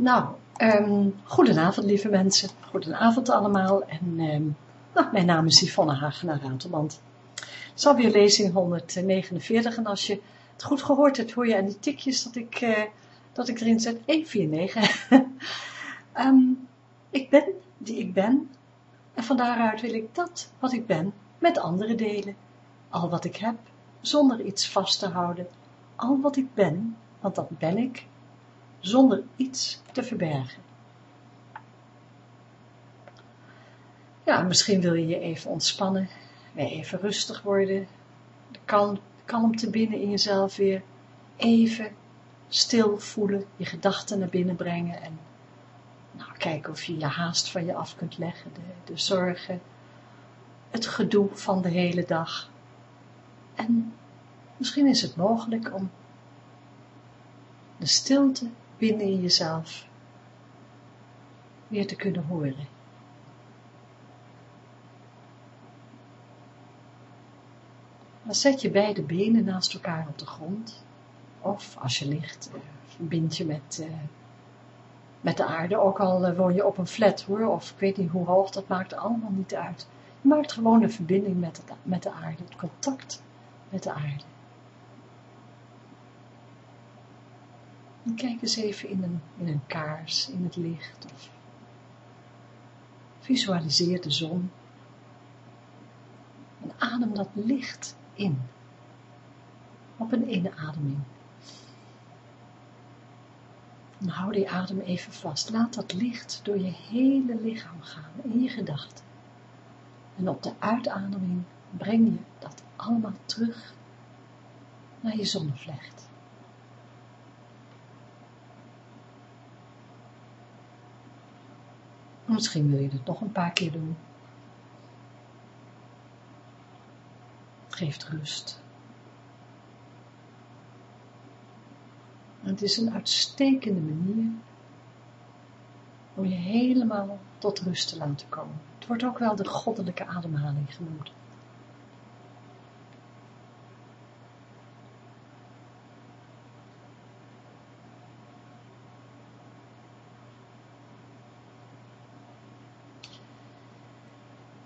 Nou, um, goedenavond lieve mensen. Goedenavond allemaal. En um, nou, mijn naam is Yvonne Hagenaar Ratelband. Het is alweer lezing 149 en als je het goed gehoord hebt, hoor je aan die tikjes dat ik, uh, dat ik erin zet 149. um, ik ben die ik ben en van daaruit wil ik dat wat ik ben met anderen delen. Al wat ik heb, zonder iets vast te houden. Al wat ik ben, want dat ben ik, zonder iets te verbergen. Ja, misschien wil je je even ontspannen, weer even rustig worden, de kalm, kalmte binnen in jezelf weer even stil voelen, je gedachten naar binnen brengen en nou, kijken of je je haast van je af kunt leggen, de, de zorgen, het gedoe van de hele dag. En misschien is het mogelijk om de stilte binnen in jezelf weer te kunnen horen. Dan zet je beide benen naast elkaar op de grond. Of als je ligt, eh, verbind je met, uh, met de aarde. Ook al uh, woon je op een flat hoor, of ik weet niet hoe hoog, dat maakt allemaal niet uit. Je maakt gewoon een verbinding met, met de aarde, het contact met de aarde. Kijk eens even in een, een kaars, in het licht. Of visualiseer de zon. En adem dat licht in. Op een inademing. En hou die adem even vast. Laat dat licht door je hele lichaam gaan, in je gedachten. En op de uitademing breng je dat allemaal terug naar je zonnevlecht. Misschien wil je het nog een paar keer doen. Geeft rust. het is een uitstekende manier om je helemaal tot rust te laten komen. Het wordt ook wel de goddelijke ademhaling genoemd.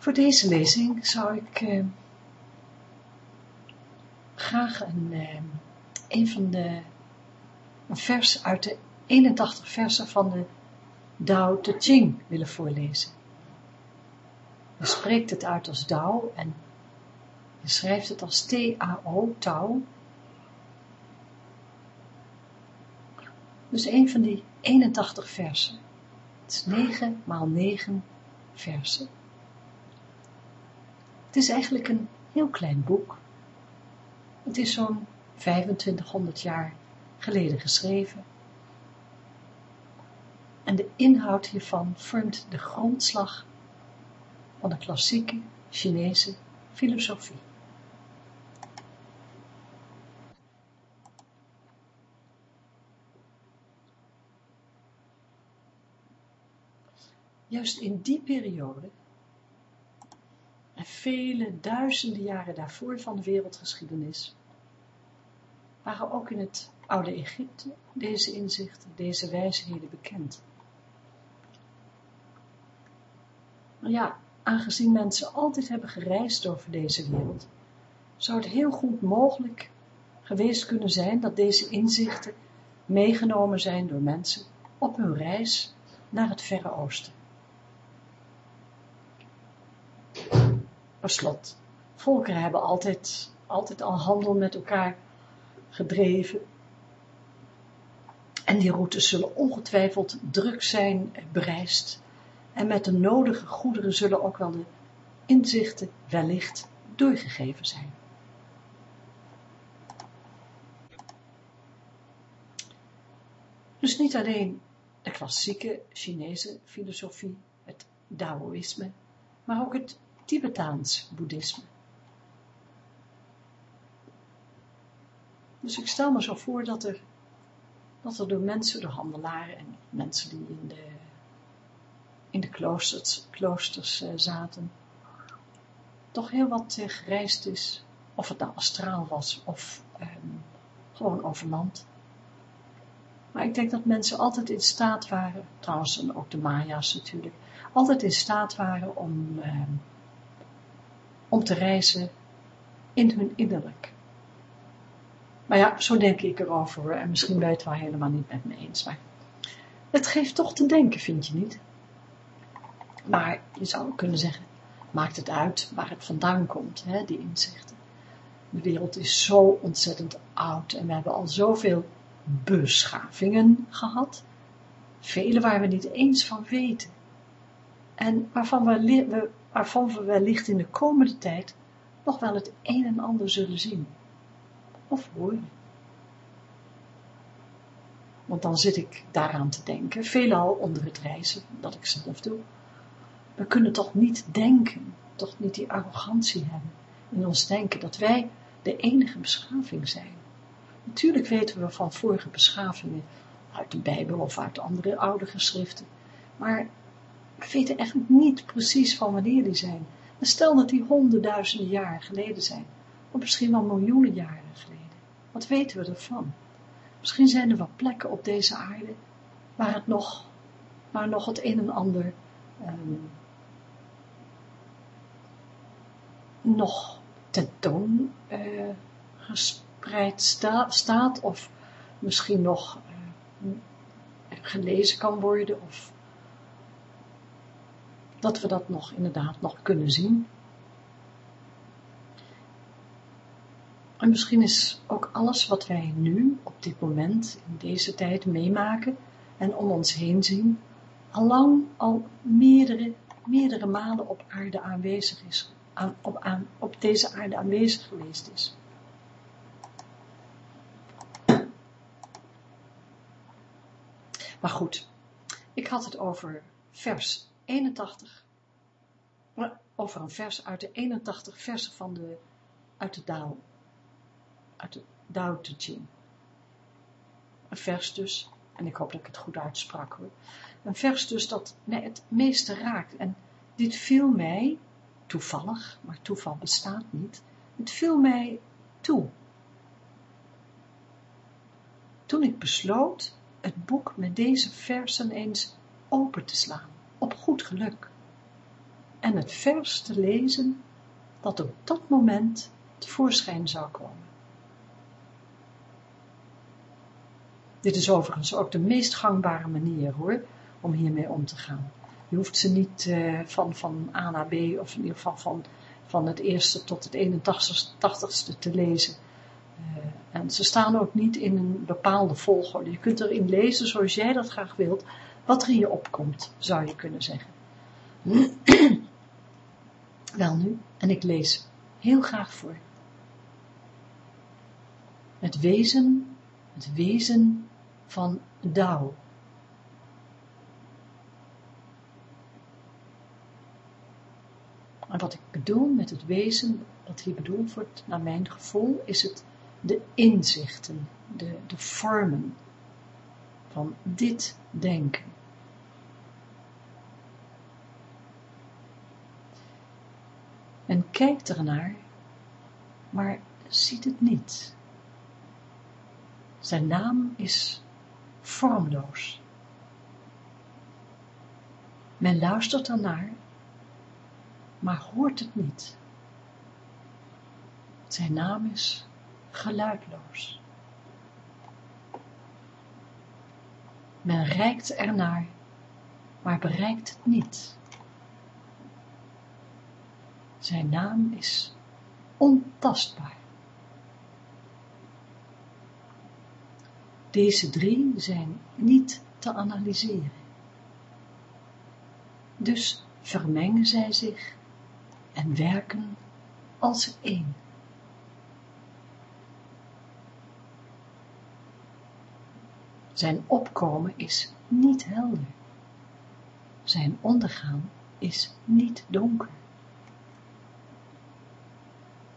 Voor deze lezing zou ik eh, graag een, eh, een van de vers uit de 81 versen van de Dao Te Ching willen voorlezen. Je spreekt het uit als Dao en je schrijft het als T-A-O, Tao. Dus een van die 81 versen. Het is 9 maal 9 versen. Het is eigenlijk een heel klein boek. Het is zo'n 2500 jaar geleden geschreven. En de inhoud hiervan vormt de grondslag van de klassieke Chinese filosofie. Juist in die periode en vele duizenden jaren daarvoor van de wereldgeschiedenis, waren ook in het oude Egypte deze inzichten, deze wijsheden bekend. Maar ja, aangezien mensen altijd hebben gereisd over deze wereld, zou het heel goed mogelijk geweest kunnen zijn dat deze inzichten meegenomen zijn door mensen op hun reis naar het Verre Oosten. Per slot, volkeren hebben altijd, altijd al handel met elkaar gedreven. En die routes zullen ongetwijfeld druk zijn bereisd. En met de nodige goederen zullen ook wel de inzichten wellicht doorgegeven zijn. Dus niet alleen de klassieke Chinese filosofie, het Taoïsme, maar ook het Tibetaans boeddhisme. Dus ik stel me zo voor dat er, dat er door mensen, door handelaren en mensen die in de, in de kloosters, kloosters uh, zaten, toch heel wat uh, gereisd is, of het nou astraal was of um, gewoon over land. Maar ik denk dat mensen altijd in staat waren, trouwens en ook de Maya's natuurlijk, altijd in staat waren om, eh, om te reizen in hun innerlijk. Maar ja, zo denk ik erover en misschien ben je het wel helemaal niet met me eens. Maar het geeft toch te denken, vind je niet? Maar je zou kunnen zeggen, maakt het uit waar het vandaan komt, hè, die inzichten. De wereld is zo ontzettend oud en we hebben al zoveel beschavingen gehad. Vele waar we niet eens van weten. En waarvan we, waarvan we wellicht in de komende tijd nog wel het een en ander zullen zien. Of horen. Want dan zit ik daaraan te denken, veelal onder het reizen, dat ik zelf doe. We kunnen toch niet denken, toch niet die arrogantie hebben in ons denken dat wij de enige beschaving zijn. Natuurlijk weten we van vorige beschavingen uit de Bijbel of uit andere oude geschriften, maar we weten echt niet precies van wanneer die zijn. En stel dat die honderdduizenden jaren geleden zijn, of misschien wel miljoenen jaren geleden. Wat weten we ervan? Misschien zijn er wel plekken op deze aarde waar het nog, waar nog het een en ander um, nog tentoon uh, gespreid sta, staat of misschien nog uh, gelezen kan worden of dat we dat nog inderdaad nog kunnen zien. En misschien is ook alles wat wij nu op dit moment in deze tijd meemaken en om ons heen zien, allang al meerdere, meerdere malen op aarde aanwezig is, aan, op, aan, op deze aarde aanwezig geweest is. Maar goed, ik had het over vers 81, over een vers uit de 81 versen van de, uit de Daal, uit de Tao Te Ching. Een vers dus, en ik hoop dat ik het goed uitsprak hoor, een vers dus dat mij het meeste raakt. En dit viel mij, toevallig, maar toeval bestaat niet, het viel mij toe. Toen ik besloot het boek met deze versen eens open te slaan, op goed geluk, en het vers te lezen dat op dat moment tevoorschijn zou komen. Dit is overigens ook de meest gangbare manier hoor, om hiermee om te gaan. Je hoeft ze niet uh, van, van A naar B, of in ieder geval van, van het eerste tot het 81ste te lezen. Uh, en ze staan ook niet in een bepaalde volgorde. Je kunt erin lezen zoals jij dat graag wilt, wat er je opkomt, zou je kunnen zeggen. Wel nu, en ik lees heel graag voor. Het wezen, het wezen van Dao. En wat ik bedoel met het wezen, wat hier bedoeld wordt, naar mijn gevoel, is het de inzichten, de, de vormen van dit denken. En kijkt ernaar, maar ziet het niet. Zijn naam is vormloos. Men luistert ernaar, maar hoort het niet. Zijn naam is geluidloos. Men reikt ernaar, maar bereikt het niet. Zijn naam is ontastbaar. Deze drie zijn niet te analyseren. Dus vermengen zij zich en werken als één. Zijn opkomen is niet helder. Zijn ondergaan is niet donker.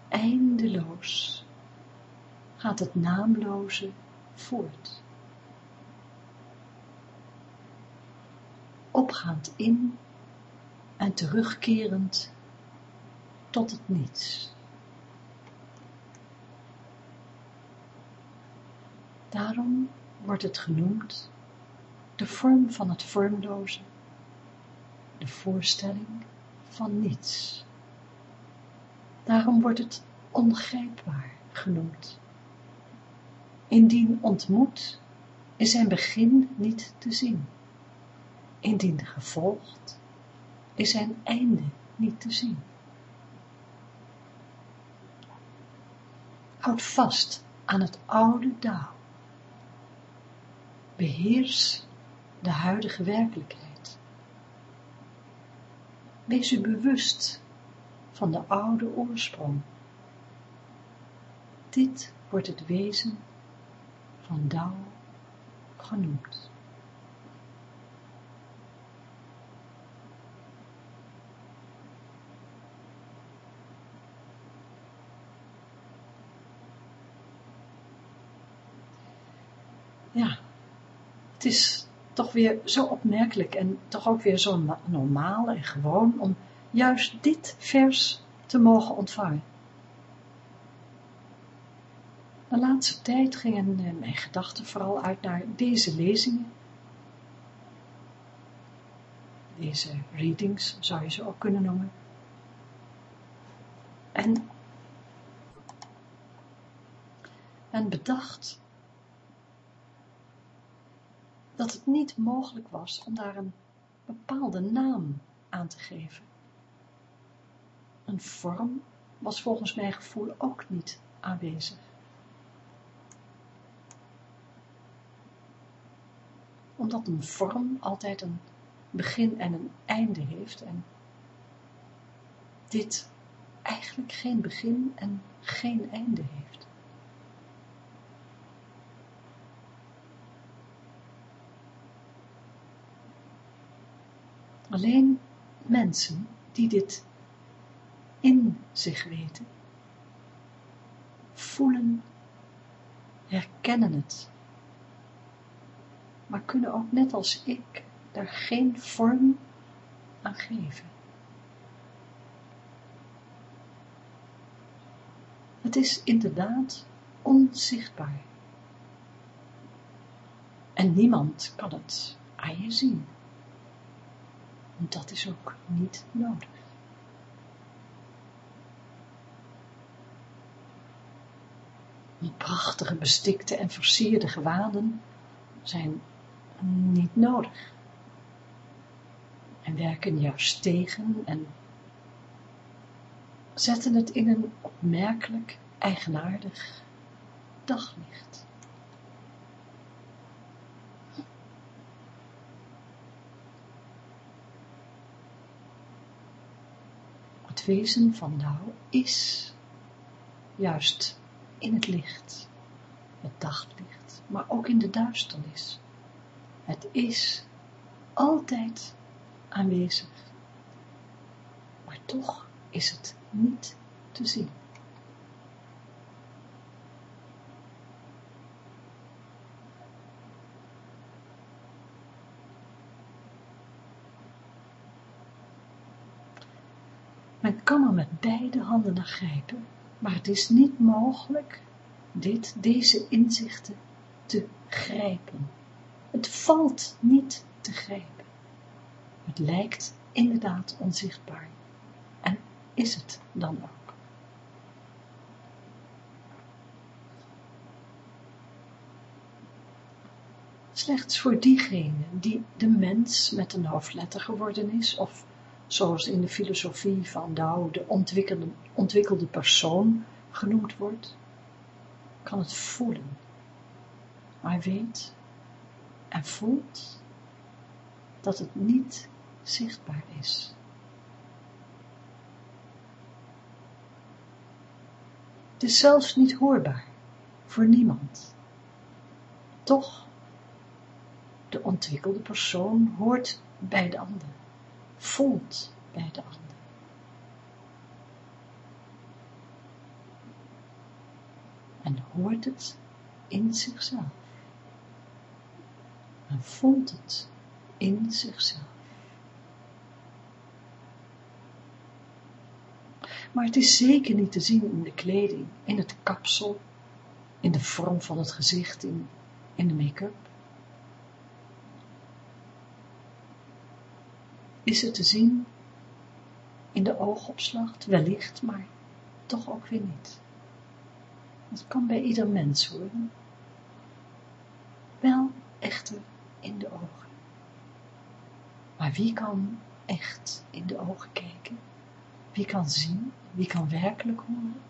Eindeloos gaat het naamloze voort. Opgaand in en terugkerend tot het niets. Daarom wordt het genoemd de vorm van het vormloze, de voorstelling van niets. Daarom wordt het ongrijpbaar genoemd. Indien ontmoet is zijn begin niet te zien. Indien gevolgd is zijn einde niet te zien. Houd vast aan het oude Dao. Beheers de huidige werkelijkheid. Wees u bewust van de oude oorsprong. Dit wordt het wezen van Dao genoemd. Ja, het is toch weer zo opmerkelijk en toch ook weer zo normaal en gewoon om juist dit vers te mogen ontvangen. De laatste tijd gingen eh, mijn gedachten vooral uit naar deze lezingen. Deze readings zou je ze ook kunnen noemen. En, en bedacht dat het niet mogelijk was om daar een bepaalde naam aan te geven. Een vorm was volgens mijn gevoel ook niet aanwezig. Omdat een vorm altijd een begin en een einde heeft en dit eigenlijk geen begin en geen einde heeft. Alleen mensen die dit in zich weten, voelen, herkennen het, maar kunnen ook net als ik daar geen vorm aan geven. Het is inderdaad onzichtbaar. En niemand kan het aan je zien. Dat is ook niet nodig. prachtige bestikte en versierde gewaden zijn niet nodig. En werken juist tegen en zetten het in een opmerkelijk eigenaardig daglicht. Het wezen van Dao is juist in het licht, het daglicht, maar ook in de duisternis. Het is altijd aanwezig, maar toch is het niet te zien. Kan er met beide handen naar grijpen, maar het is niet mogelijk dit, deze inzichten te grijpen. Het valt niet te grijpen. Het lijkt inderdaad onzichtbaar. En is het dan ook. Slechts voor diegene die de mens met een hoofdletter geworden is, of zoals in de filosofie van Dao de ontwikkelde, ontwikkelde persoon genoemd wordt, kan het voelen. Maar weet en voelt dat het niet zichtbaar is. Het is zelfs niet hoorbaar voor niemand. Toch, de ontwikkelde persoon hoort bij de ander voelt bij de ander. En hoort het in zichzelf. En voelt het in zichzelf. Maar het is zeker niet te zien in de kleding, in het kapsel, in de vorm van het gezicht, in in de make-up? Is het te zien in de oogopslag? Wellicht, maar toch ook weer niet. Dat kan bij ieder mens worden. Wel echter in de ogen. Maar wie kan echt in de ogen kijken? Wie kan zien? Wie kan werkelijk horen?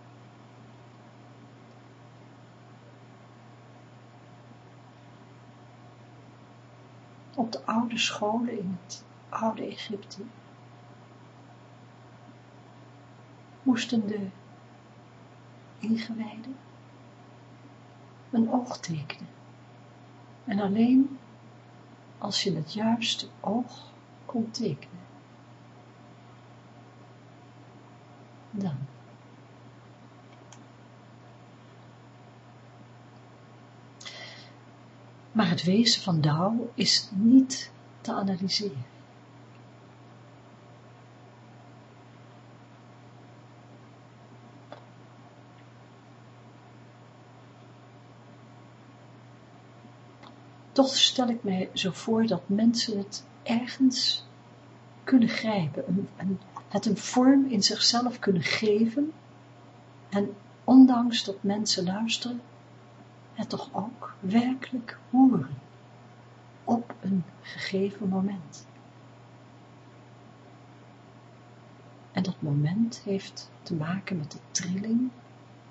Op de oude scholen in het oude Egypte moesten de ingewijden een oog tekenen. En alleen als je het juiste oog kon tekenen, dan. Maar het wezen van Dao is niet te analyseren. Stel ik mij zo voor dat mensen het ergens kunnen grijpen, het een vorm in zichzelf kunnen geven en ondanks dat mensen luisteren, het toch ook werkelijk horen op een gegeven moment. En dat moment heeft te maken met de trilling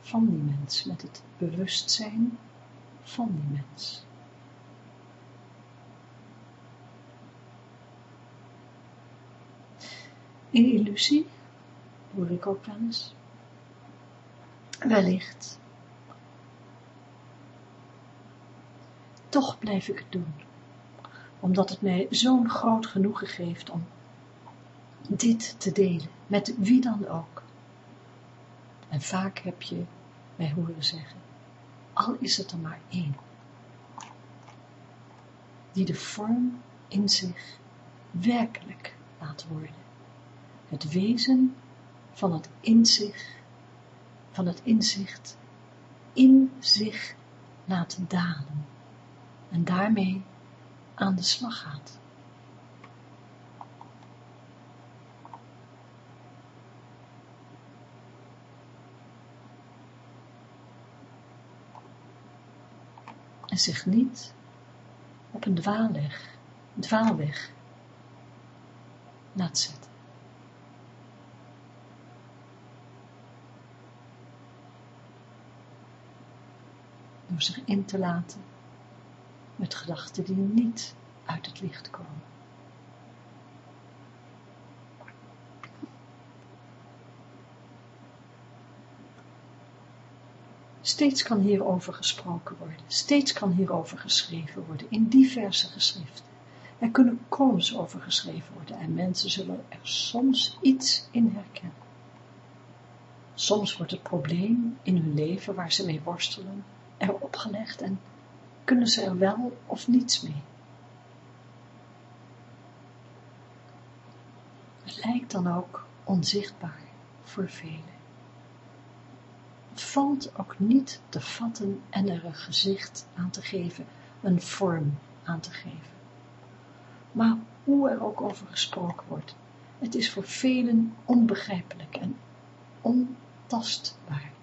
van die mens, met het bewustzijn van die mens. In illusie, hoor ik ook wel eens, wellicht. Toch blijf ik het doen, omdat het mij zo'n groot genoegen geeft om dit te delen, met wie dan ook. En vaak heb je mij horen zeggen, al is het er maar één, die de vorm in zich werkelijk laat worden het wezen van het inzicht, van het inzicht in zich laten dalen en daarmee aan de slag gaat. En zich niet op een dwaalweg, dwaalweg laat zetten. Door zich in te laten met gedachten die niet uit het licht komen. Steeds kan hierover gesproken worden, steeds kan hierover geschreven worden, in diverse geschriften. Er kunnen columns over geschreven worden en mensen zullen er soms iets in herkennen. Soms wordt het probleem in hun leven waar ze mee worstelen er opgelegd en kunnen ze er wel of niets mee. Het lijkt dan ook onzichtbaar voor velen. Het valt ook niet te vatten en er een gezicht aan te geven, een vorm aan te geven. Maar hoe er ook over gesproken wordt, het is voor velen onbegrijpelijk en ontastbaar.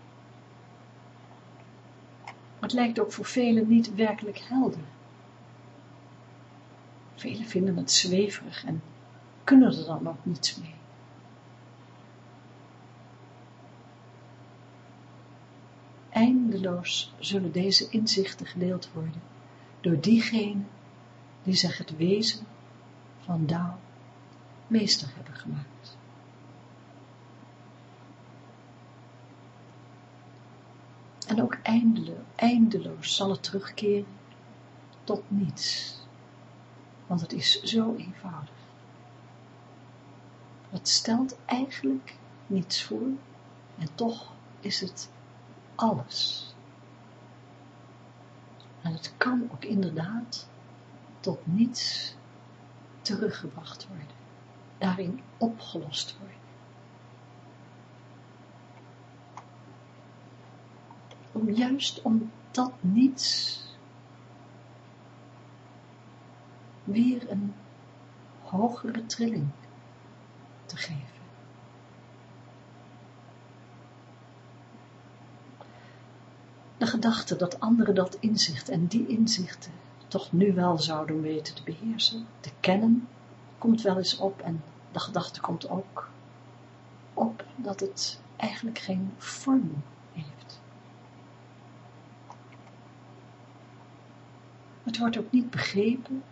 Het lijkt ook voor velen niet werkelijk helder. Velen vinden het zweverig en kunnen er dan ook niets mee. Eindeloos zullen deze inzichten gedeeld worden door diegenen die zich het wezen van Dao meester hebben gemaakt. En ook eindeloos zal het terugkeren tot niets. Want het is zo eenvoudig. Het stelt eigenlijk niets voor en toch is het alles. En het kan ook inderdaad tot niets teruggebracht worden, daarin opgelost worden. Om juist om dat niets weer een hogere trilling te geven. De gedachte dat anderen dat inzicht en die inzichten toch nu wel zouden weten te beheersen, te kennen, komt wel eens op en de gedachte komt ook op dat het eigenlijk geen vorm heeft. Het wordt ook niet begrepen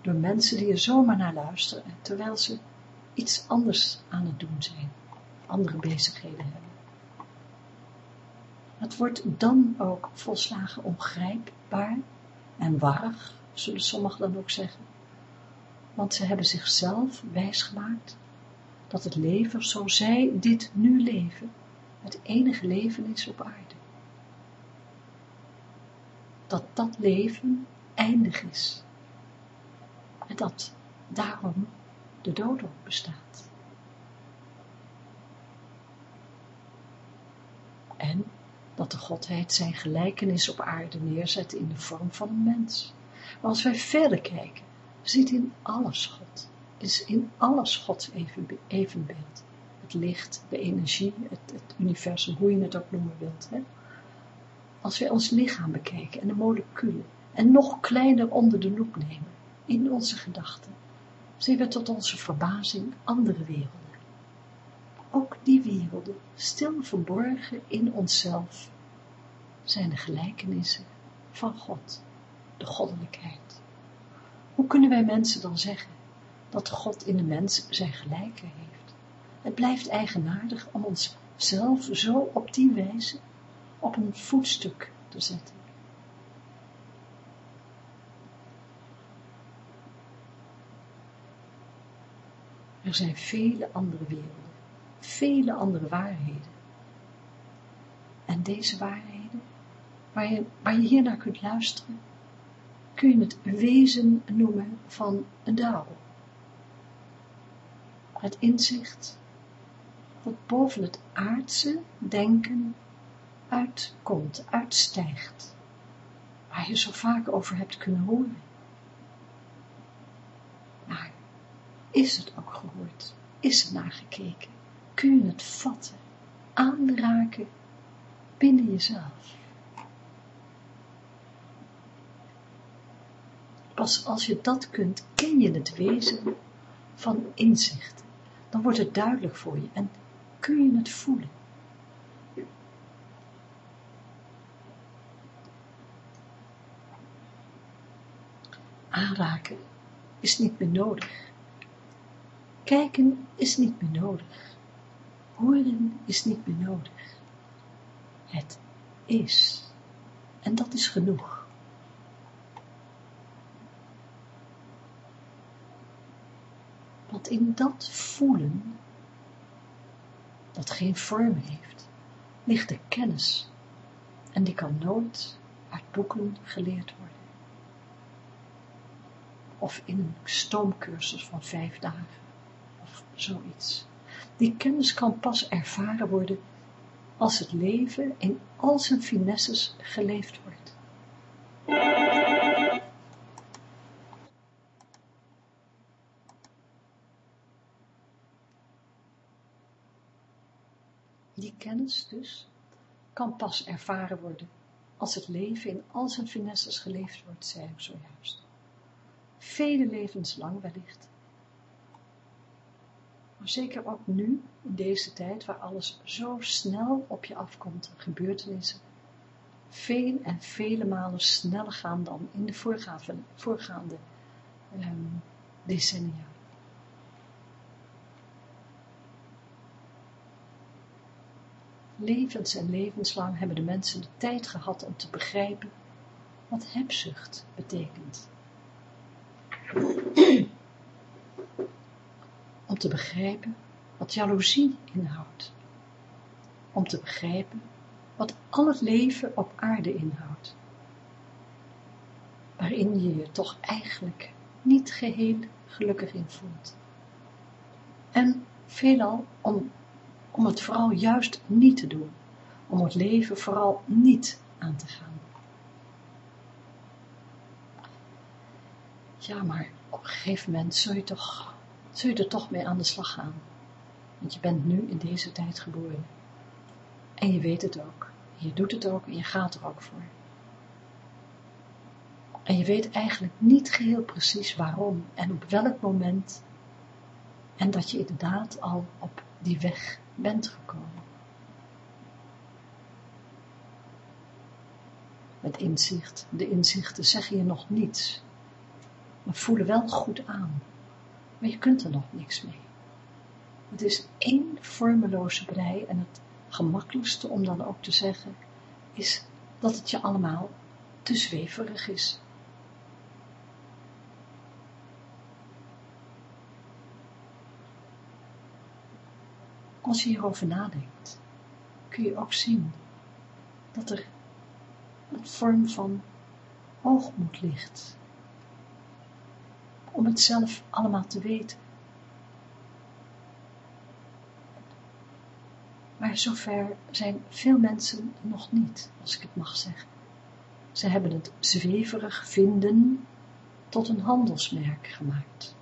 door mensen die er zomaar naar luisteren, terwijl ze iets anders aan het doen zijn, andere bezigheden hebben. Het wordt dan ook volslagen ongrijpbaar en warrig, zullen sommigen dan ook zeggen, want ze hebben zichzelf wijsgemaakt dat het leven zoals zij dit nu leven, het enige leven is op aarde. Dat dat leven eindig is en dat daarom de dood ook bestaat. En dat de Godheid zijn gelijkenis op aarde neerzet in de vorm van een mens. Maar als wij verder kijken, ziet in alles God, is in alles Gods evenbeeld. Het licht, de energie, het, het, universum, hoe je het ook noemen wilt. Hè? Als wij ons lichaam bekijken en de moleculen, en nog kleiner onder de loep nemen, in onze gedachten, zien we tot onze verbazing andere werelden. Ook die werelden, stil verborgen in onszelf, zijn de gelijkenissen van God, de goddelijkheid. Hoe kunnen wij mensen dan zeggen dat God in de mens zijn gelijke heeft? Het blijft eigenaardig om onszelf zo op die wijze op een voetstuk te zetten. Er zijn vele andere werelden, vele andere waarheden. En deze waarheden, waar je, waar je hier naar kunt luisteren, kun je het wezen noemen van een Dao. Het inzicht dat boven het aardse denken uitkomt, uitstijgt, waar je zo vaak over hebt kunnen horen. Maar is het ook gehoord? Is het nagekeken? Kun je het vatten, aanraken binnen jezelf? Pas als je dat kunt, ken je het wezen van inzicht. Dan wordt het duidelijk voor je en kun je het voelen. Aanraken is niet meer nodig. Kijken is niet meer nodig. Horen is niet meer nodig. Het is. En dat is genoeg. Want in dat voelen, dat geen vorm heeft, ligt de kennis. En die kan nooit uit boeken geleerd worden. Of in een stoomcursus van vijf dagen, of zoiets. Die kennis kan pas ervaren worden als het leven in al zijn finesses geleefd wordt. Die kennis dus kan pas ervaren worden als het leven in al zijn finesses geleefd wordt, zei ik zojuist. Vele levens lang wellicht. Maar zeker ook nu, in deze tijd, waar alles zo snel op je afkomt, gebeurtenissen, veel en vele malen sneller gaan dan in de voorgaande, voorgaande um, decennia. levens en levenslang hebben de mensen de tijd gehad om te begrijpen wat hebzucht betekent. Om te begrijpen wat jaloezie inhoudt. Om te begrijpen wat al het leven op aarde inhoudt. Waarin je je toch eigenlijk niet geheel gelukkig in voelt. En veelal om om het vooral juist niet te doen, om het leven vooral niet aan te gaan. Ja, maar op een gegeven moment zul je, toch, zul je er toch mee aan de slag gaan. Want je bent nu in deze tijd geboren. En je weet het ook. Je doet het ook en je gaat er ook voor. En je weet eigenlijk niet geheel precies waarom en op welk moment. En dat je inderdaad al op die weg bent gekomen. Met inzicht. De inzichten zeggen je nog niets. Maar voelen wel goed aan. Maar je kunt er nog niks mee. Het is één vormeloze brei en het gemakkelijkste om dan ook te zeggen, is dat het je allemaal te zweverig is. Als je hierover nadenkt, kun je ook zien dat er een vorm van hoogmoed ligt. Om het zelf allemaal te weten. Maar zover zijn veel mensen nog niet, als ik het mag zeggen. Ze hebben het zweverig vinden tot een handelsmerk gemaakt.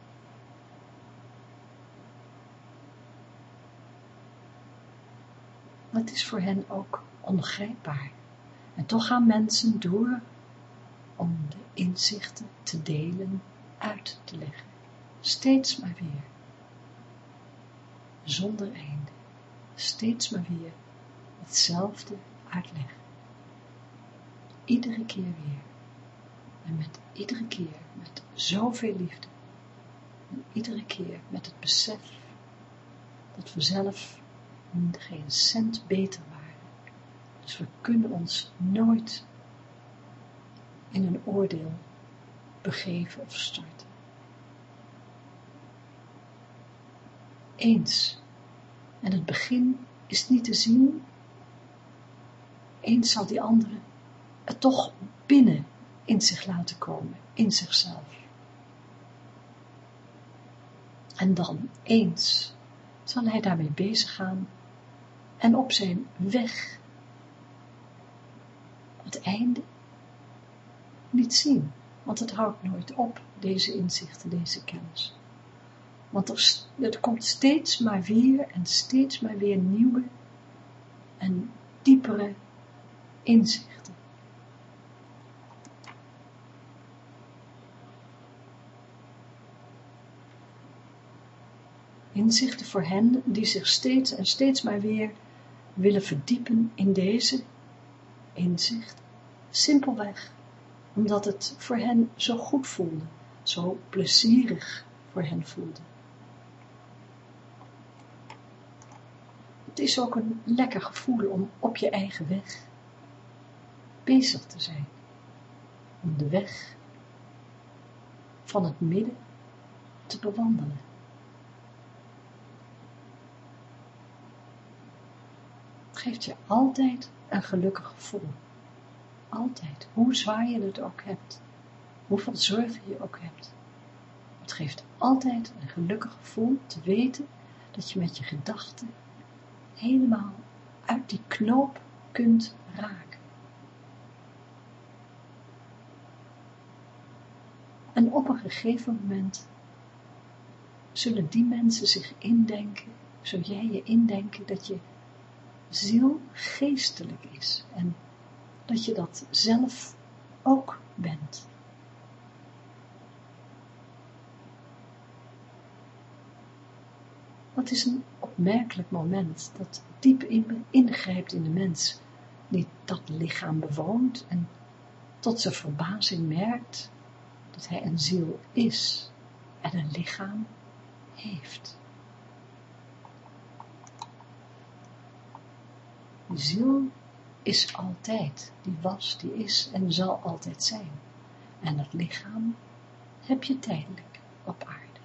Het is voor hen ook ongrijpbaar. En toch gaan mensen door om de inzichten te delen, uit te leggen. Steeds maar weer. Zonder einde. Steeds maar weer hetzelfde uitleggen. Iedere keer weer. En met iedere keer met zoveel liefde. En iedere keer met het besef dat we zelf geen cent beter waren. Dus we kunnen ons nooit in een oordeel begeven of starten. Eens. En het begin is niet te zien. Eens zal die andere het toch binnen in zich laten komen, in zichzelf. En dan eens zal hij daarmee bezig gaan en op zijn weg het einde niet zien, want het houdt nooit op, deze inzichten, deze kennis. Want er, komt steeds maar weer en steeds maar weer nieuwe en diepere inzichten. Inzichten voor hen die zich steeds en steeds maar weer willen verdiepen in deze inzicht, simpelweg omdat het voor hen zo goed voelde, zo plezierig voor hen voelde. Het is ook een lekker gevoel om op je eigen weg bezig te zijn, om de weg van het midden te bewandelen. geeft je altijd een gelukkig gevoel. Altijd, hoe zwaar je het ook hebt, hoeveel zorgen je ook hebt. Het geeft altijd een gelukkig gevoel te weten dat je met je gedachten helemaal uit die knoop kunt raken. En op een gegeven moment zullen die mensen zich indenken, zul jij je indenken dat je ziel geestelijk is en dat je dat zelf ook bent. Dat is een opmerkelijk moment dat diep in, ingrijpt in de mens, die dat lichaam bewoont en tot zijn verbazing merkt dat hij een ziel is en een lichaam heeft. Ziel is altijd, die was, die is en zal altijd zijn. En het lichaam heb je tijdelijk op aarde.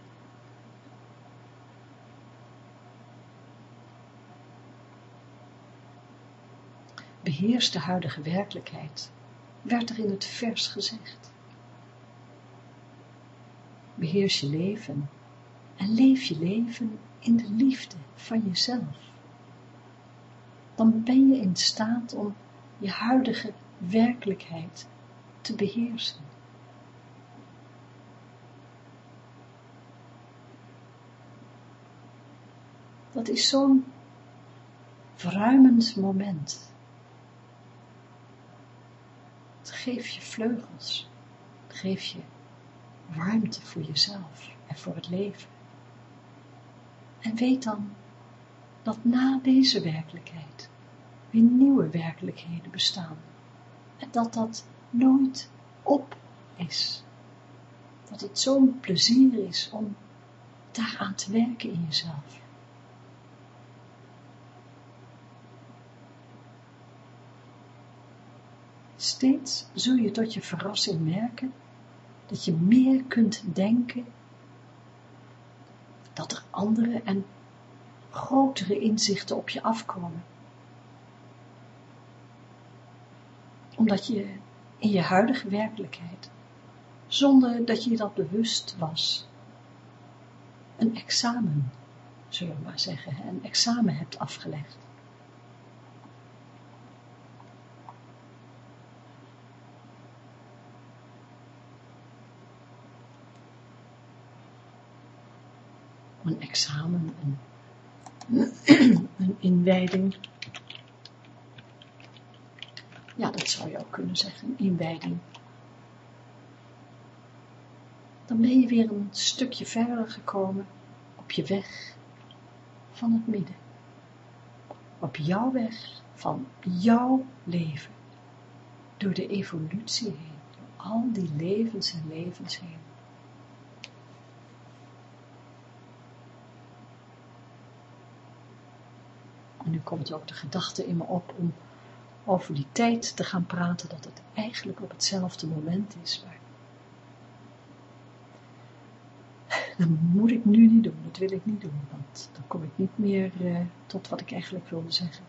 Beheers de huidige werkelijkheid, werd er in het vers gezegd. Beheers je leven en leef je leven in de liefde van jezelf dan ben je in staat om je huidige werkelijkheid te beheersen. Dat is zo'n verruimend moment. Het geeft je vleugels, het geeft je warmte voor jezelf en voor het leven. En weet dan dat na deze werkelijkheid weer nieuwe werkelijkheden bestaan. En dat dat nooit op is. Dat het zo'n plezier is om daaraan te werken in jezelf. Steeds zul je tot je verrassing merken dat je meer kunt denken, dat er andere en grotere inzichten op je afkomen. Omdat je in je huidige werkelijkheid, zonder dat je dat bewust was, een examen, zullen we maar zeggen, een examen hebt afgelegd. Een examen, een, een inwijding. Ja, dat zou je ook kunnen zeggen, een inwijding. Dan ben je weer een stukje verder gekomen op je weg van het midden. Op jouw weg van jouw leven. Door de evolutie heen. Door al die levens en levens heen. En nu komt ook de gedachte in me op om over die tijd te gaan praten, dat het eigenlijk op hetzelfde moment is. Maar dat moet ik nu niet doen, dat wil ik niet doen, want dan kom ik niet meer uh, tot wat ik eigenlijk wilde zeggen.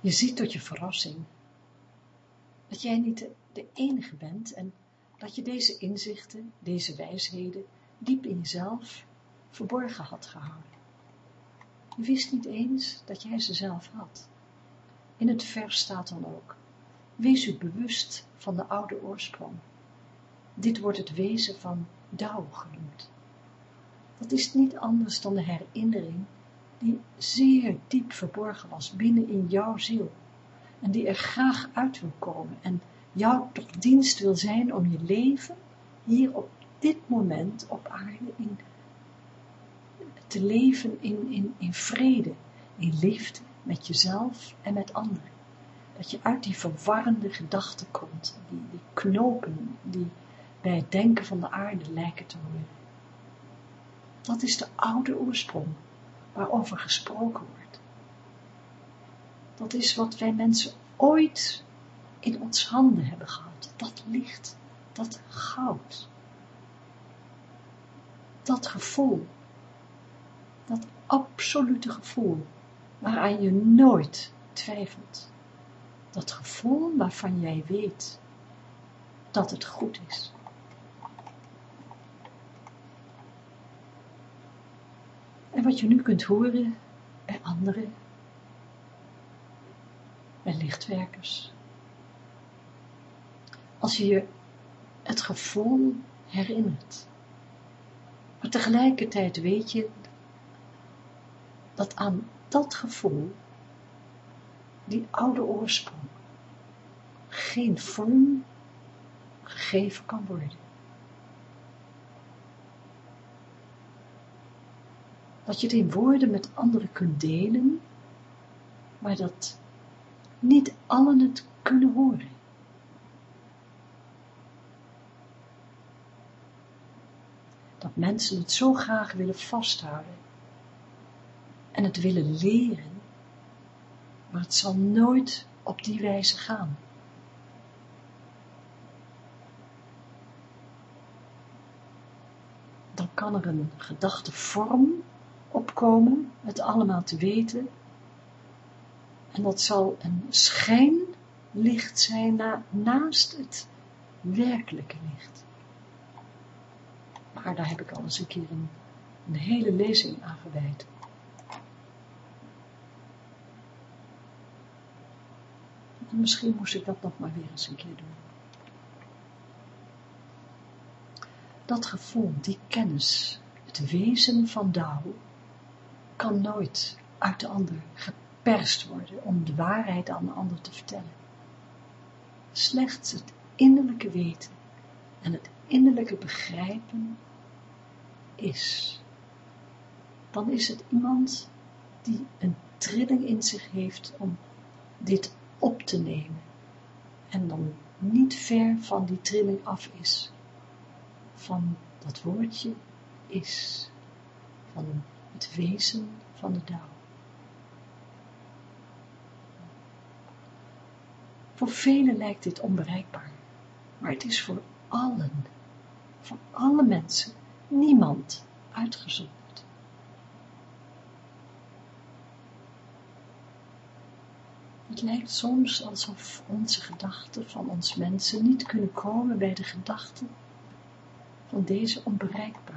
Je ziet tot je verrassing dat jij niet de, enige bent en dat je deze inzichten, deze wijsheden, diep in jezelf verborgen had gehouden. Je wist niet eens dat jij ze zelf had. In het vers staat dan ook, wees u bewust van de oude oorsprong. Dit wordt het wezen van Dao genoemd. Dat is niet anders dan de herinnering die zeer diep verborgen was binnen in jouw ziel en die er graag uit wil komen en jou tot dienst wil zijn om je leven hier op dit moment op aarde in, te leven in, in, in vrede, in liefde met jezelf en met anderen. Dat je uit die verwarrende gedachten komt, die, die knopen die bij het denken van de aarde lijken te horen. Dat is de oude oorsprong waarover gesproken wordt. Dat is wat wij mensen ooit in ons handen hebben gehad. Dat licht, dat goud. Dat gevoel, dat absolute gevoel, waaraan je nooit twijfelt. Dat gevoel waarvan jij weet dat het goed is. En wat je nu kunt horen bij anderen, lichtwerkers, als je je het gevoel herinnert. Maar tegelijkertijd weet je dat aan dat gevoel, die oude oorsprong, geen vorm gegeven kan worden. Dat je het in woorden met anderen kunt delen, maar dat niet allen het kunnen horen. dat mensen het zo graag willen vasthouden en het willen leren, maar het zal nooit op die wijze gaan. Dan kan er een gedachtevorm opkomen, het allemaal te weten, en dat zal een schijnlicht zijn na, naast het werkelijke licht. Maar daar heb ik al eens een keer een, hele lezing aan gewijd. En misschien moest ik dat nog maar weer eens een keer doen. Dat gevoel, die kennis, het wezen van Dao, kan nooit uit de ander geperst worden om de waarheid aan de ander te vertellen. Slechts het innerlijke weten en het innerlijke begrijpen is. Dan is het iemand die een trilling in zich heeft om dit op te nemen en dan niet ver van die trilling af is, van dat woordje is, van het wezen van de dauw. Voor velen lijkt dit onbereikbaar, maar het is voor allen, voor alle mensen, niemand uitgezonderd. Het lijkt soms alsof onze gedachten van ons mensen niet kunnen komen bij de gedachten van deze onbereikbaarheid.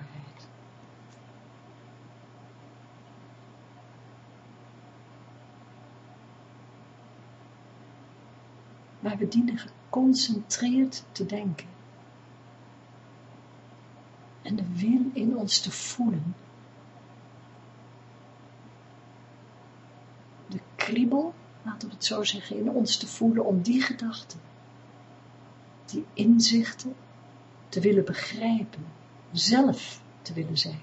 Maar we dienen geconcentreerd te denken en de wil in ons te voelen. De kriebel, laten we het zo zeggen, in ons te voelen om die gedachten, die inzichten te willen begrijpen, zelf te willen zijn.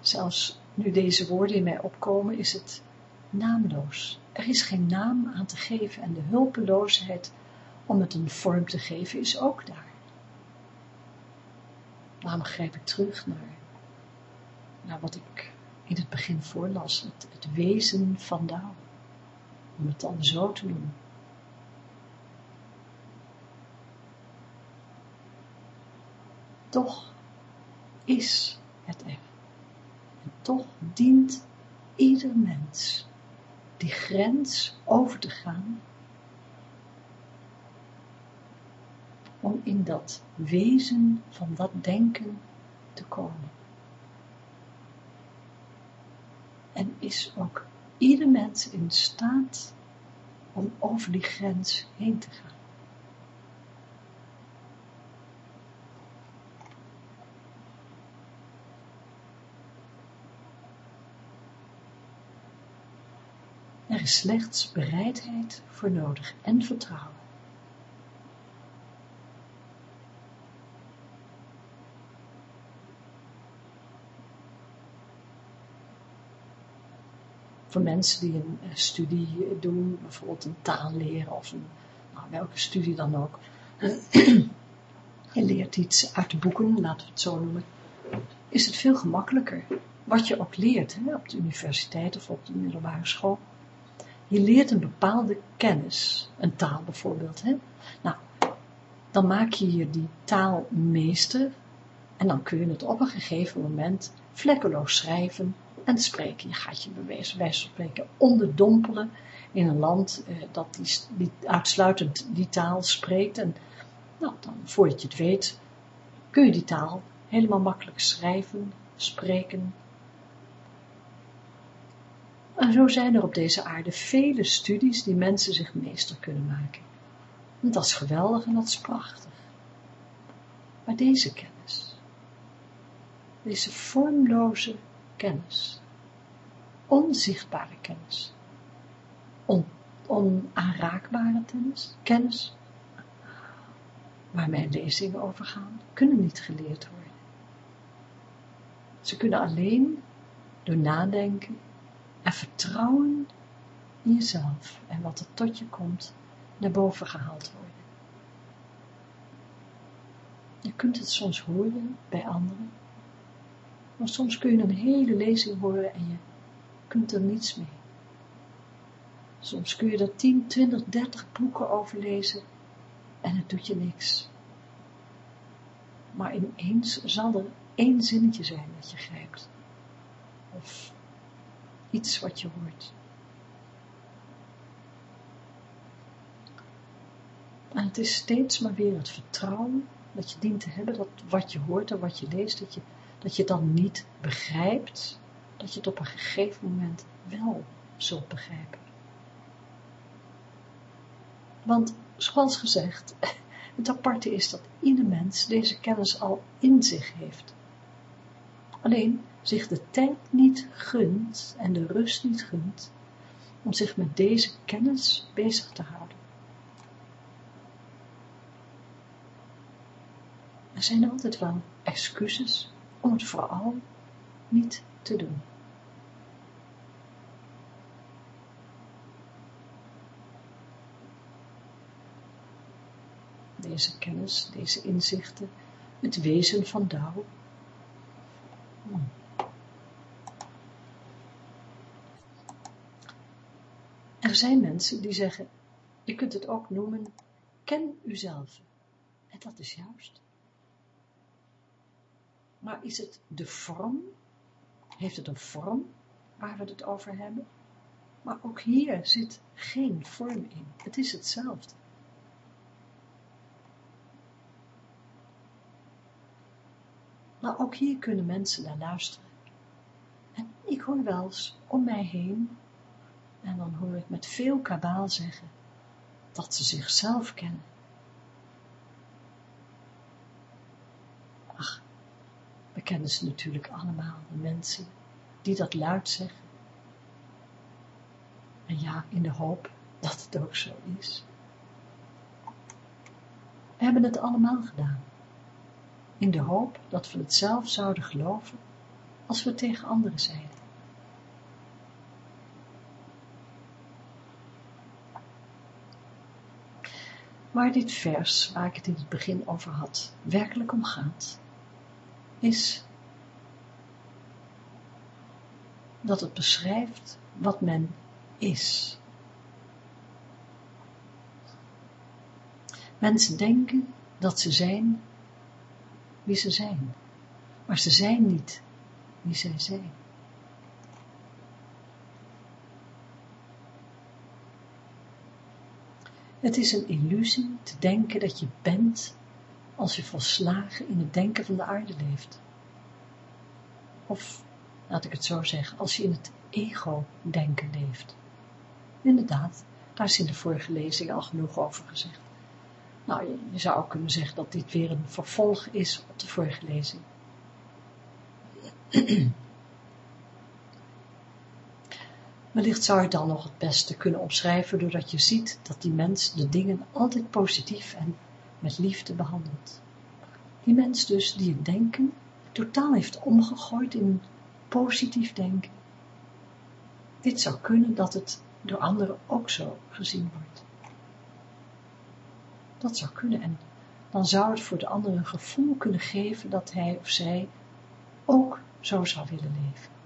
Zelfs nu deze woorden in mij opkomen, is het naamloos. Er is geen naam aan te geven en de hulpeloosheid om het een vorm te geven is ook daar. Daarom grijp ik terug naar, naar wat ik in het begin voorlas, het, het wezen van Dao. Om het dan zo te doen. Toch is het er. Toch dient ieder mens die grens over te gaan, om in dat wezen van dat denken te komen. En is ook ieder mens in staat om over die grens heen te gaan. Slechts bereidheid voor nodig en vertrouwen. Voor mensen die een studie doen, bijvoorbeeld een taal leren of een, nou, welke studie dan ook. Je leert iets uit de boeken, laten we het zo noemen. Is het veel gemakkelijker. Wat je ook leert hè, op de universiteit of op de middelbare school je leert een bepaalde kennis, een taal bijvoorbeeld. Hè? Nou, dan maak je je die taalmeester en dan kun je het op een gegeven moment vlekkeloos schrijven en spreken. Je gaat je bij wijze van spreken onderdompelen in een land eh, dat die, die, uitsluitend die taal spreekt. En nou, dan, voordat je het weet, kun je die taal helemaal makkelijk schrijven, spreken en zo zijn er op deze aarde vele studies die mensen zich meester kunnen maken. En dat is geweldig en dat is prachtig. Maar deze kennis, deze vormloze kennis, onzichtbare kennis, on, onaanraakbare kennis, kennis, waar mijn lezingen over gaan, kunnen niet geleerd worden. Ze kunnen alleen door nadenken en vertrouwen in jezelf en wat er tot je komt, naar boven gehaald worden. Je kunt het soms horen bij anderen, maar soms kun je een hele lezing horen en je kunt er niets mee. Soms kun je er 10, 20, 30 boeken over lezen en het doet je niks. Maar ineens zal er één zinnetje zijn dat je grijpt. Of iets wat je hoort. En het is steeds maar weer het vertrouwen dat je dient te hebben, dat wat je hoort en wat je leest, dat je, dat je dan niet begrijpt, dat je het op een gegeven moment wel zult begrijpen. Want, zoals gezegd, het aparte is dat ieder mens deze kennis al in zich heeft. Alleen zich de tijd niet gunt en de rust niet gunt om zich met deze kennis bezig te houden. Er zijn altijd wel excuses om het vooral niet te doen. Deze kennis, deze inzichten, het wezen van Tao. Er zijn mensen die zeggen, je kunt het ook noemen, ken uzelf. En dat is juist. Maar is het de vorm? Heeft het een vorm waar we het over hebben? Maar ook hier zit geen vorm in. Het is hetzelfde. Maar ook hier kunnen mensen naar luisteren. En ik hoor wel eens om mij heen, en dan hoor ik met veel kabaal zeggen, dat ze zichzelf kennen. Ach, we kennen ze natuurlijk allemaal, de mensen die dat luid zeggen. En ja, in de hoop dat het ook zo is. We hebben het allemaal gedaan in de hoop dat we het zelf zouden geloven als we tegen anderen zeiden. Waar dit vers, waar ik het in het begin over had, werkelijk om gaat, is dat het beschrijft wat men is. Mensen denken dat ze zijn wie ze zijn. Maar ze zijn niet wie zij zijn. Het is een illusie te denken dat je bent als je volslagen in het denken van de aarde leeft. Of, laat ik het zo zeggen, als je in het ego-denken leeft. Inderdaad, daar is in de vorige lezing al genoeg over gezegd. Nou, je, zou kunnen zeggen dat dit weer een vervolg is op de vorige lezing. Wellicht zou je dan nog het beste kunnen omschrijven doordat je ziet dat die mens de dingen altijd positief en met liefde behandelt. Die mens dus die het denken totaal heeft omgegooid in positief denken. Dit zou kunnen dat het door anderen ook zo gezien wordt. Dat zou kunnen en dan zou het voor de ander een gevoel kunnen geven dat hij of zij ook zo zou willen leven.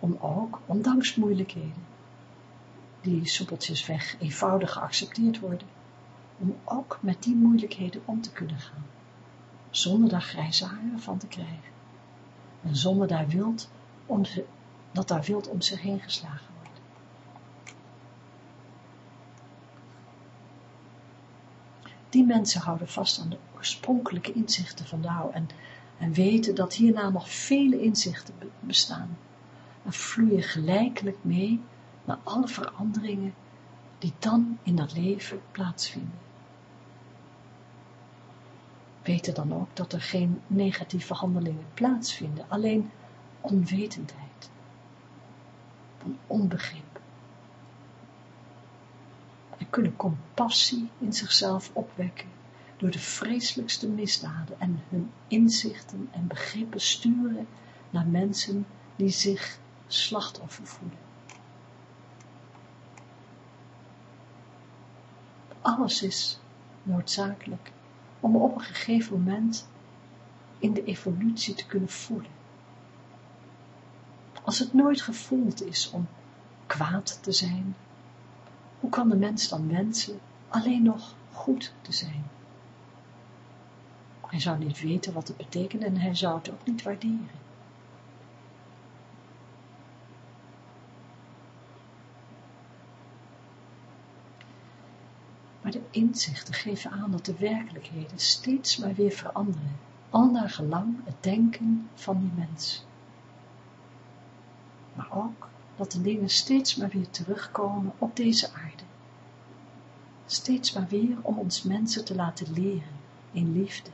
Om ook, ondanks moeilijkheden, die soepeltjesweg eenvoudig geaccepteerd worden, om ook met die moeilijkheden om te kunnen gaan, zonder daar grijze haren van te krijgen. En zonder daar wild om, dat daar wild om zich heen geslagen Die mensen houden vast aan de oorspronkelijke inzichten van Tao en, en weten dat hierna nog vele inzichten bestaan en vloeien gelijkelijk mee naar alle veranderingen die dan in dat leven plaatsvinden. Weten dan ook dat er geen negatieve handelingen plaatsvinden, alleen onwetendheid, onbegrip kunnen compassie in zichzelf opwekken door de vreselijkste misdaden en hun inzichten en begrippen sturen naar mensen die zich slachtoffer voelen. Alles is noodzakelijk om op een gegeven moment in de evolutie te kunnen voelen. Als het nooit gevoeld is om kwaad te zijn, hoe kan de mens dan wensen alleen nog goed te zijn? Hij zou niet weten wat het betekent en hij zou het ook niet waarderen. De inzichten geven aan dat de werkelijkheden steeds maar weer veranderen, al naar gelang het denken van die mens. maar ook dat de dingen steeds maar weer terugkomen op deze aarde. Steeds maar weer om ons mensen te laten leren in liefde,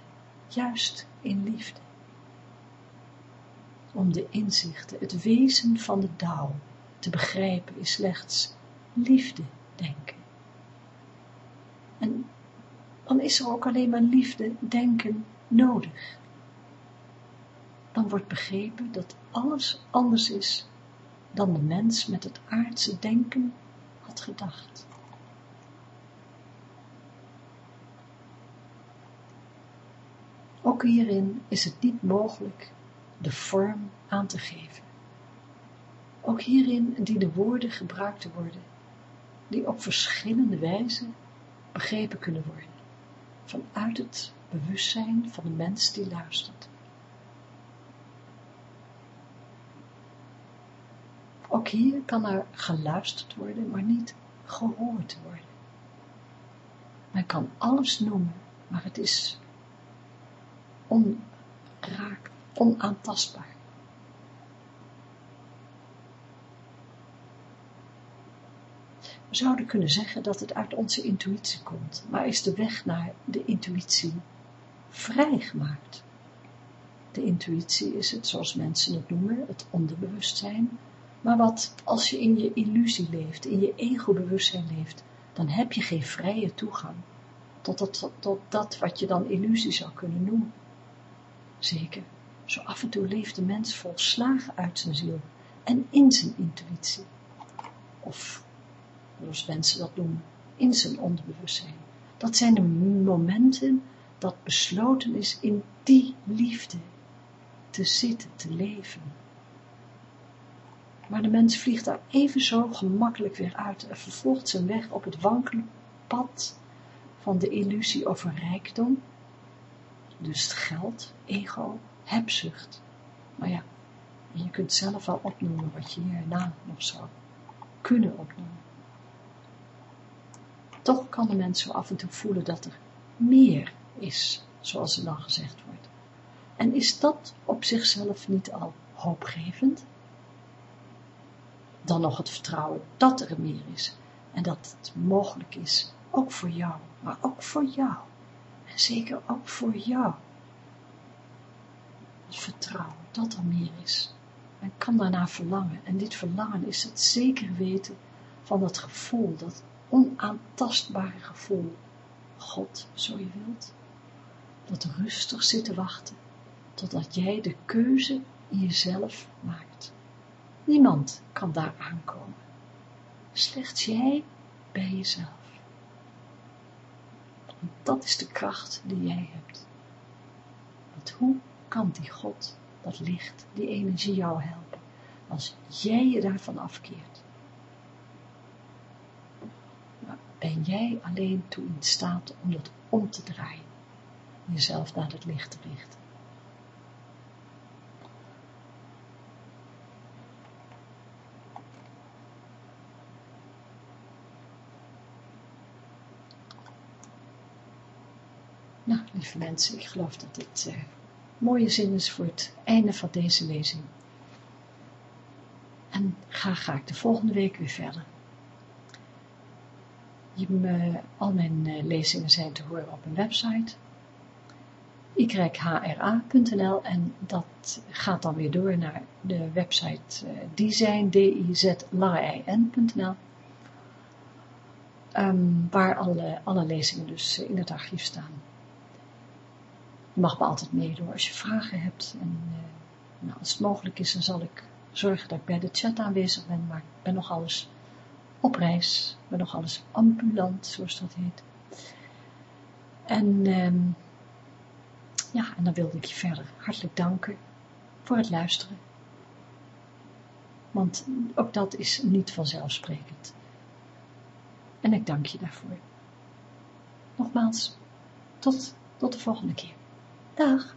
juist in liefde. Om de inzichten, het wezen van de dauw te begrijpen is slechts liefde denken. En dan is er ook alleen maar liefde denken nodig. Dan wordt begrepen dat alles anders is dan de mens met het aardse denken had gedacht. Ook hierin is het niet mogelijk de vorm aan te geven. Ook hierin dienen woorden gebruikt te worden, die op verschillende wijzen begrepen kunnen worden, vanuit het bewustzijn van de mens die luistert. Ook hier kan er geluisterd worden, maar niet gehoord worden. Men kan alles noemen, maar het is onraak, onaantastbaar. We zouden kunnen zeggen dat het uit onze intuïtie komt, maar is de weg naar de intuïtie vrijgemaakt. De intuïtie is het, zoals mensen het noemen, het onderbewustzijn, maar wat als je in je illusie leeft, in je ego-bewustzijn leeft, dan heb je geen vrije toegang tot dat, tot dat wat je dan illusie zou kunnen noemen. Zeker, zo af en toe leeft de mens volslagen uit zijn ziel en in zijn intuïtie. Of, zoals mensen dat noemen, in zijn onderbewustzijn. Dat zijn de momenten dat besloten is in die liefde te zitten, te leven. Maar de mens vliegt daar even zo gemakkelijk weer uit en vervolgt zijn weg op het wankele pad van de illusie over rijkdom, dus geld, ego, hebzucht. Maar ja, je kunt zelf wel opnoemen wat je hierna nog zou kunnen opnoemen. Toch kan de mens zo af en toe voelen dat er meer is, zoals er dan gezegd wordt. En is dat op zichzelf niet al hoopgevend? Dan nog het vertrouwen dat er meer is en dat het mogelijk is, ook voor jou, maar ook voor jou. En zeker ook voor jou. Het vertrouwen dat er meer is. Men kan daarna verlangen. En dit verlangen is het zeker weten van dat gevoel, dat onaantastbare gevoel. God, zo je wilt. Dat rustig zit te wachten, totdat jij de keuze in jezelf maakt. Niemand kan daar aankomen. Slechts jij bij jezelf. Want dat is de kracht die jij hebt. Want hoe kan die God, dat licht, die energie jou helpen, als jij je daarvan afkeert? Maar ben jij alleen toe in staat om dat om te draaien, jezelf naar het licht te richten? Nou, lieve mensen, ik geloof dat dit uh, mooie zin is voor het einde van deze lezing. En graag ga ik de volgende week weer verder. Al mijn uh, lezingen zijn te horen op mijn website yhra.nl en dat gaat dan weer door naar de website uh, design, d-i-z-l-i-n.nl um, waar alle, alle lezingen dus in het archief staan. Je mag me altijd meedoen als je vragen hebt. En nou, als het mogelijk is, dan zal ik zorgen dat ik bij de chat aanwezig ben. Maar ik ben nog alles op reis. Ben nog alles ambulant, zoals dat heet. En um, ja, en dan wilde ik je verder hartelijk danken voor het luisteren. Want ook dat is niet vanzelfsprekend. En ik dank je daarvoor. Nogmaals, tot, tot de volgende keer. Dag.